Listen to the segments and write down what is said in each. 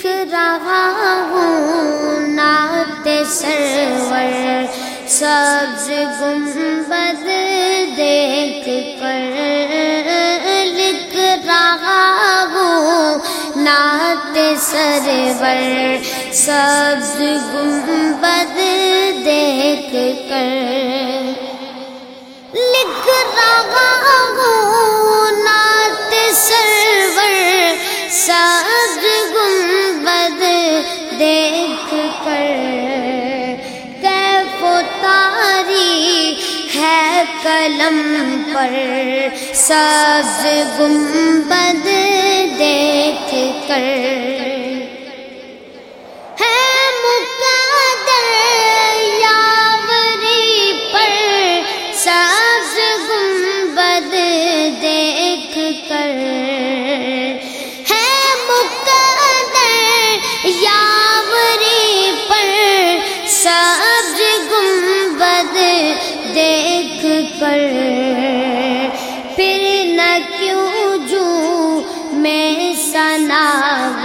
لکھ رہا ہوں نعت سرور، سبز گنبد دیکھ کر لکھ رہا ہوں نعت سرور، سبز گنبد پر سبز گنبد دیکھ کر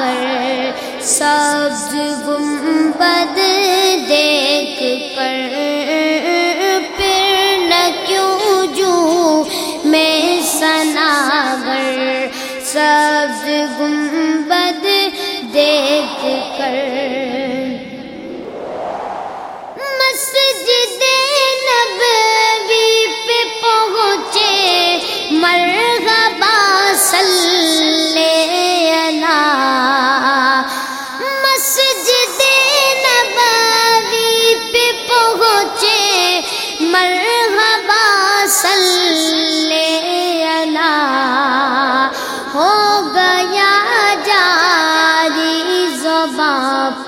پر سبز گنبد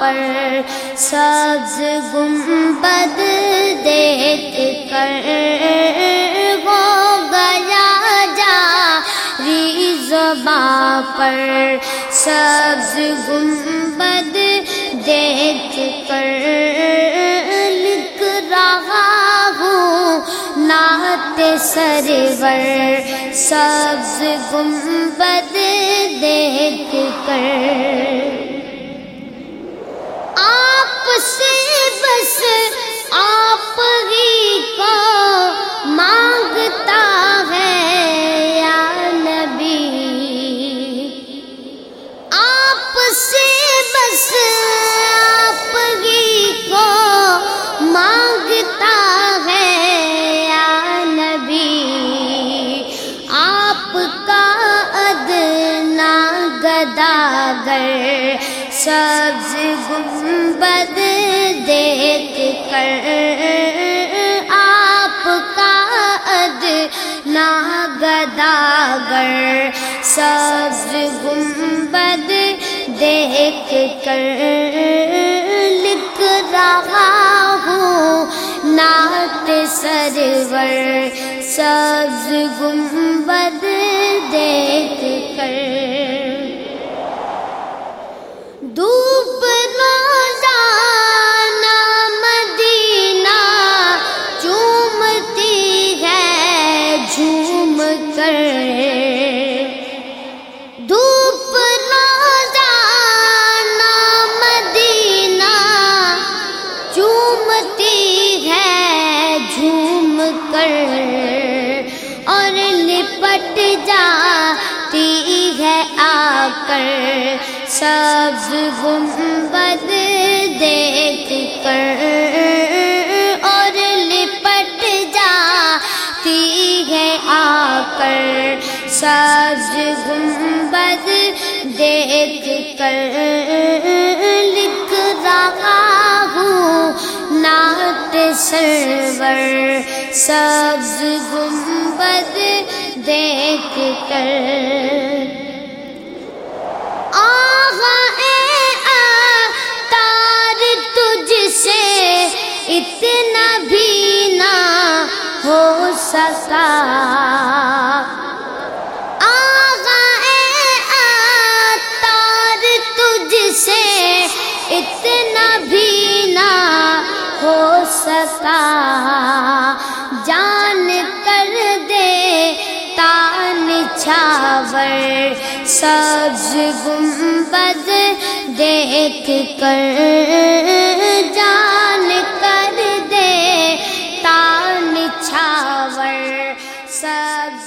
پر سبز گنبد دیکھ کر ہو گیا جاری زباں پر سبز گنبد دیکھ کر لکھ رہا ہوں نعت سرور سبز گنبد دیکھ کر بس آپ ہی کو مانگتا ہے، یا نبی۔ آپ سے بس آپ ہی کو مانگتا ہے، یا نبی۔ آپ کا ادنا گداگر سبز گنبد دیکھ کر آپ کا اد ادنا گداگر سبز گنبد دیکھ کر لکھ رہا ہوں نعت سرور سبز گنبد دیکھ کر کر دھوپ روزانہ مدینہ چومتی ہے، جھوم کر اور لپٹ جاتی ہے آ کر۔ سبز گنبد دیکھ کر سبز گنبد دیکھ کر لکھ رہا ہوں۔ نعت سرور سبز گنبد دیکھ کر۔ تجھ سے اتنا بھی نہ ہو سکا۔ جان کر دے تان چھاور سبز گنبد دیکھ کر جان کر دے تان چھاور سبز